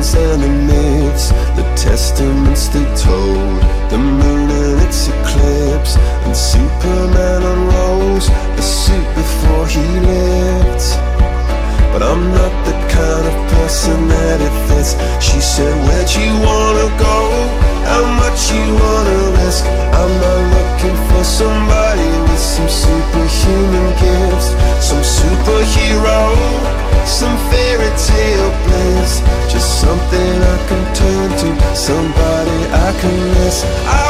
Legends and the myths, the testaments they told, the moon and its eclipse, and Superman unrolls the suit before he lived. But I'm not the kind of person that it fits. She said, Where'd you wanna go? How much you wanna risk? I'm not looking for somebody miss. I